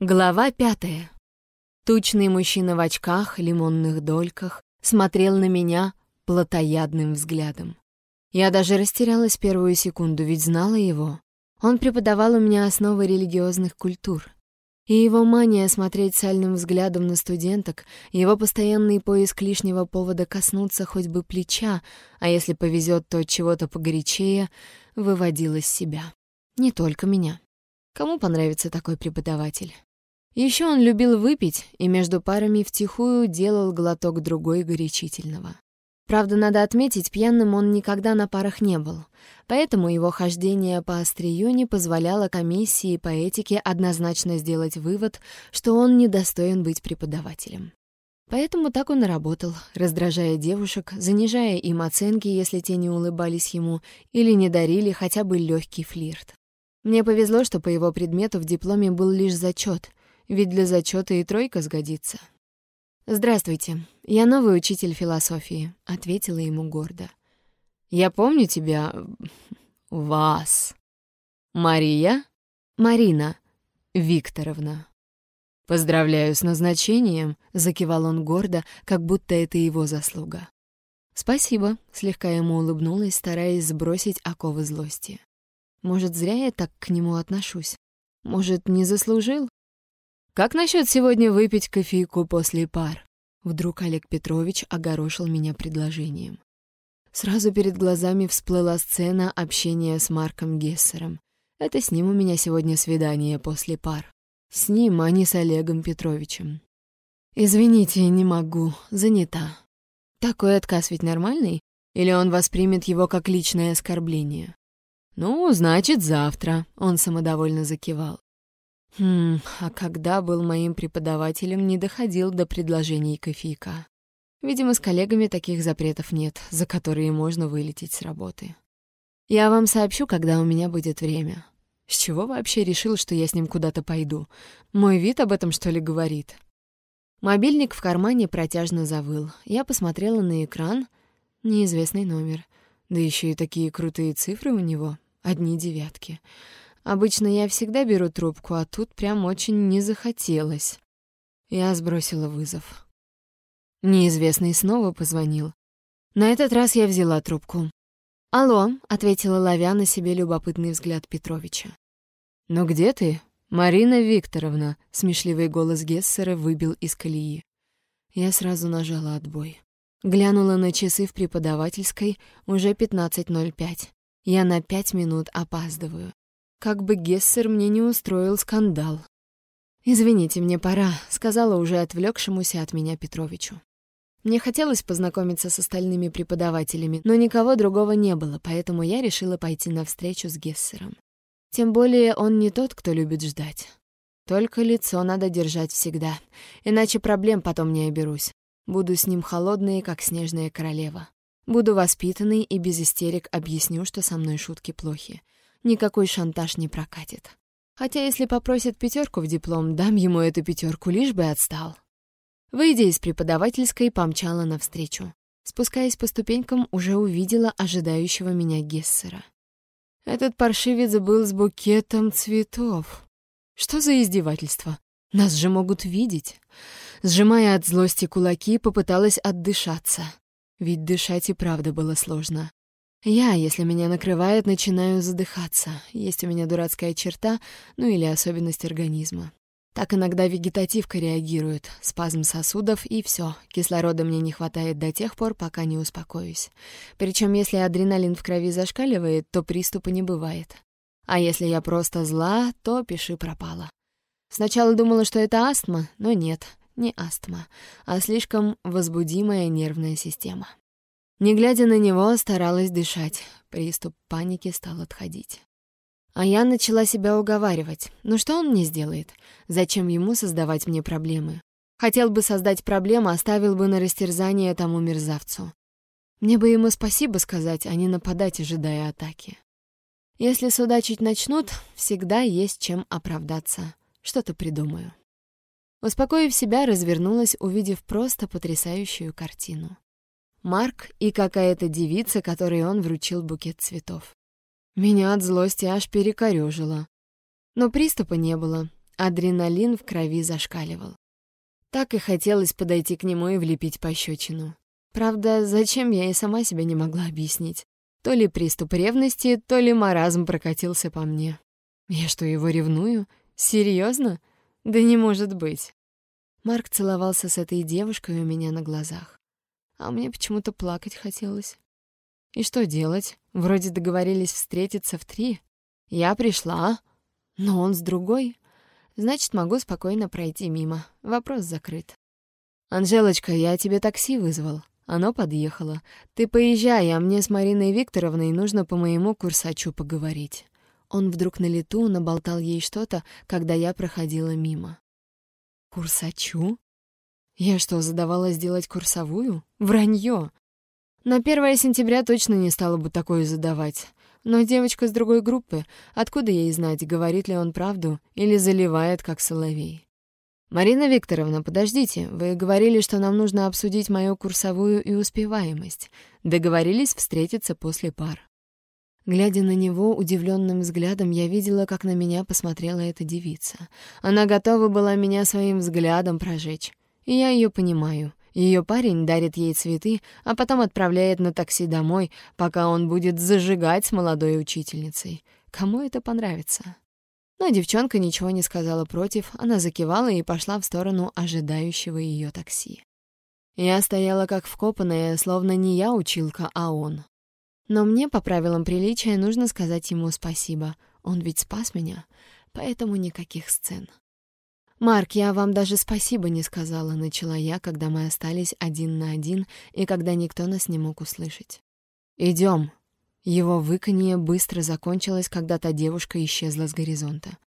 Глава пятая. Тучный мужчина в очках, лимонных дольках, смотрел на меня плотоядным взглядом. Я даже растерялась первую секунду, ведь знала его. Он преподавал у меня основы религиозных культур. И его мания смотреть сальным взглядом на студенток, его постоянный поиск лишнего повода коснуться хоть бы плеча, а если повезет, то чего-то погорячее, выводил из себя. Не только меня. Кому понравится такой преподаватель? Еще он любил выпить и между парами втихую делал глоток другой горячительного. Правда, надо отметить, пьяным он никогда на парах не был, поэтому его хождение по острию не позволяло комиссии по этике однозначно сделать вывод, что он недостоин быть преподавателем. Поэтому так он и работал, раздражая девушек, занижая им оценки, если те не улыбались ему или не дарили хотя бы легкий флирт. Мне повезло, что по его предмету в дипломе был лишь зачет, ведь для зачета и тройка сгодится. «Здравствуйте, я новый учитель философии», — ответила ему гордо. «Я помню тебя... вас. Мария? Марина Викторовна». «Поздравляю с назначением», — закивал он гордо, как будто это его заслуга. «Спасибо», — слегка ему улыбнулась, стараясь сбросить оковы злости. «Может, зря я так к нему отношусь? Может, не заслужил?» «Как насчет сегодня выпить кофейку после пар?» Вдруг Олег Петрович огорошил меня предложением. Сразу перед глазами всплыла сцена общения с Марком Гессером. Это с ним у меня сегодня свидание после пар. С ним, а не с Олегом Петровичем. «Извините, не могу, занята». Такой отказ ведь нормальный? Или он воспримет его как личное оскорбление? «Ну, значит, завтра», — он самодовольно закивал. Хм, а когда был моим преподавателем, не доходил до предложений кофейка. Видимо, с коллегами таких запретов нет, за которые можно вылететь с работы. Я вам сообщу, когда у меня будет время. С чего вообще решил, что я с ним куда-то пойду? Мой вид об этом, что ли, говорит? Мобильник в кармане протяжно завыл. Я посмотрела на экран. Неизвестный номер. Да еще и такие крутые цифры у него. Одни девятки. Обычно я всегда беру трубку, а тут прям очень не захотелось. Я сбросила вызов. Неизвестный снова позвонил. На этот раз я взяла трубку. «Алло», — ответила, ловя на себе любопытный взгляд Петровича. «Ну где ты, Марина Викторовна?» — смешливый голос Гессера выбил из колеи. Я сразу нажала отбой. Глянула на часы в преподавательской, уже 15.05. Я на пять минут опаздываю. Как бы Гессер мне не устроил скандал. «Извините, мне пора», — сказала уже отвлекшемуся от меня Петровичу. Мне хотелось познакомиться с остальными преподавателями, но никого другого не было, поэтому я решила пойти на встречу с Гессером. Тем более он не тот, кто любит ждать. Только лицо надо держать всегда, иначе проблем потом не оберусь. Буду с ним холодной, как снежная королева. Буду воспитанной и без истерик объясню, что со мной шутки плохи никакой шантаж не прокатит. Хотя если попросит пятерку в диплом, дам ему эту пятерку, лишь бы отстал. Выйдя из преподавательской, помчала навстречу. Спускаясь по ступенькам, уже увидела ожидающего меня Гессера. Этот паршивец был с букетом цветов. Что за издевательство? Нас же могут видеть. Сжимая от злости кулаки, попыталась отдышаться. Ведь дышать и правда было сложно. Я, если меня накрывает, начинаю задыхаться. Есть у меня дурацкая черта, ну или особенность организма. Так иногда вегетативка реагирует, спазм сосудов и все. Кислорода мне не хватает до тех пор, пока не успокоюсь. Причем, если адреналин в крови зашкаливает, то приступа не бывает. А если я просто зла, то пиши пропало. Сначала думала, что это астма, но нет, не астма, а слишком возбудимая нервная система. Не глядя на него, старалась дышать. Приступ паники стал отходить. А я начала себя уговаривать. Ну что он мне сделает? Зачем ему создавать мне проблемы? Хотел бы создать проблему, оставил бы на растерзание тому мерзавцу. Мне бы ему спасибо сказать, а не нападать, ожидая атаки. Если судачить начнут, всегда есть чем оправдаться. Что-то придумаю. Успокоив себя, развернулась, увидев просто потрясающую картину. Марк и какая-то девица, которой он вручил букет цветов. Меня от злости аж перекорёжило. Но приступа не было. Адреналин в крови зашкаливал. Так и хотелось подойти к нему и влепить пощечину. Правда, зачем я и сама себе не могла объяснить. То ли приступ ревности, то ли маразм прокатился по мне. Я что, его ревную? Серьезно? Да не может быть. Марк целовался с этой девушкой у меня на глазах. А мне почему-то плакать хотелось. И что делать? Вроде договорились встретиться в три. Я пришла, но он с другой. Значит, могу спокойно пройти мимо. Вопрос закрыт. «Анжелочка, я тебе такси вызвал. Оно подъехало. Ты поезжай, а мне с Мариной Викторовной нужно по моему курсачу поговорить». Он вдруг на лету наболтал ей что-то, когда я проходила мимо. «Курсачу? Я что, задавала сделать курсовую? Вранье! На 1 сентября точно не стала бы такое задавать. Но девочка с другой группы, откуда ей знать, говорит ли он правду или заливает, как соловей? «Марина Викторовна, подождите, вы говорили, что нам нужно обсудить мою курсовую и успеваемость. Договорились встретиться после пар». Глядя на него удивленным взглядом, я видела, как на меня посмотрела эта девица. Она готова была меня своим взглядом прожечь. Я ее понимаю. Ее парень дарит ей цветы, а потом отправляет на такси домой, пока он будет зажигать с молодой учительницей. Кому это понравится? Но девчонка ничего не сказала против, она закивала и пошла в сторону ожидающего ее такси. Я стояла как вкопанная, словно не я училка, а он. Но мне, по правилам приличия, нужно сказать ему спасибо. Он ведь спас меня, поэтому никаких сцен. «Марк, я вам даже спасибо не сказала», — начала я, когда мы остались один на один и когда никто нас не мог услышать. «Идем». Его выканье быстро закончилось, когда та девушка исчезла с горизонта.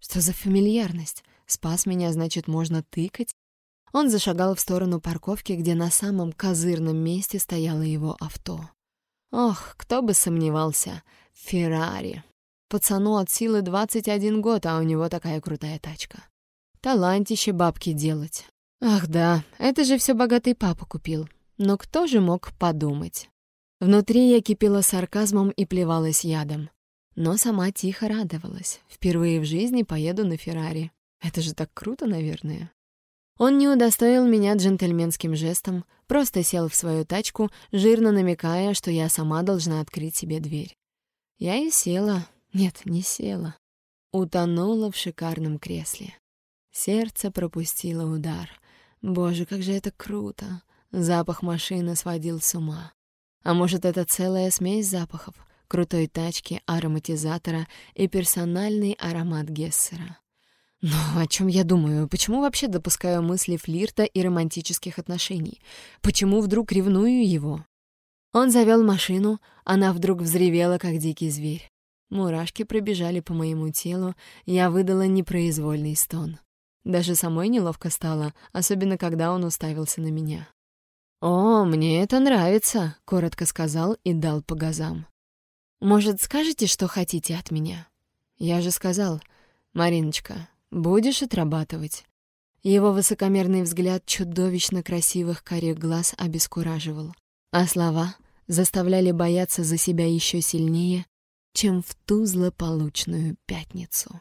«Что за фамильярность? Спас меня, значит, можно тыкать?» Он зашагал в сторону парковки, где на самом козырном месте стояло его авто. Ох, кто бы сомневался. Феррари. Пацану от силы 21 год, а у него такая крутая тачка. Талантище бабки делать. Ах да, это же все богатый папа купил. Но кто же мог подумать? Внутри я кипела сарказмом и плевалась ядом. Но сама тихо радовалась. Впервые в жизни поеду на Феррари. Это же так круто, наверное. Он не удостоил меня джентльменским жестом, просто сел в свою тачку, жирно намекая, что я сама должна открыть себе дверь. Я и села. Нет, не села. Утонула в шикарном кресле. Сердце пропустило удар. Боже, как же это круто. Запах машины сводил с ума. А может, это целая смесь запахов? Крутой тачки, ароматизатора и персональный аромат Гессера. Но о чем я думаю? Почему вообще допускаю мысли флирта и романтических отношений? Почему вдруг ревную его? Он завел машину, она вдруг взревела, как дикий зверь. Мурашки пробежали по моему телу, я выдала непроизвольный стон. Даже самой неловко стало, особенно когда он уставился на меня. «О, мне это нравится», — коротко сказал и дал по газам. «Может, скажете, что хотите от меня?» «Я же сказал, Мариночка, Будешь отрабатывать. Его высокомерный взгляд чудовищно красивых карих глаз обескураживал, а слова заставляли бояться за себя еще сильнее, чем в ту злополучную пятницу.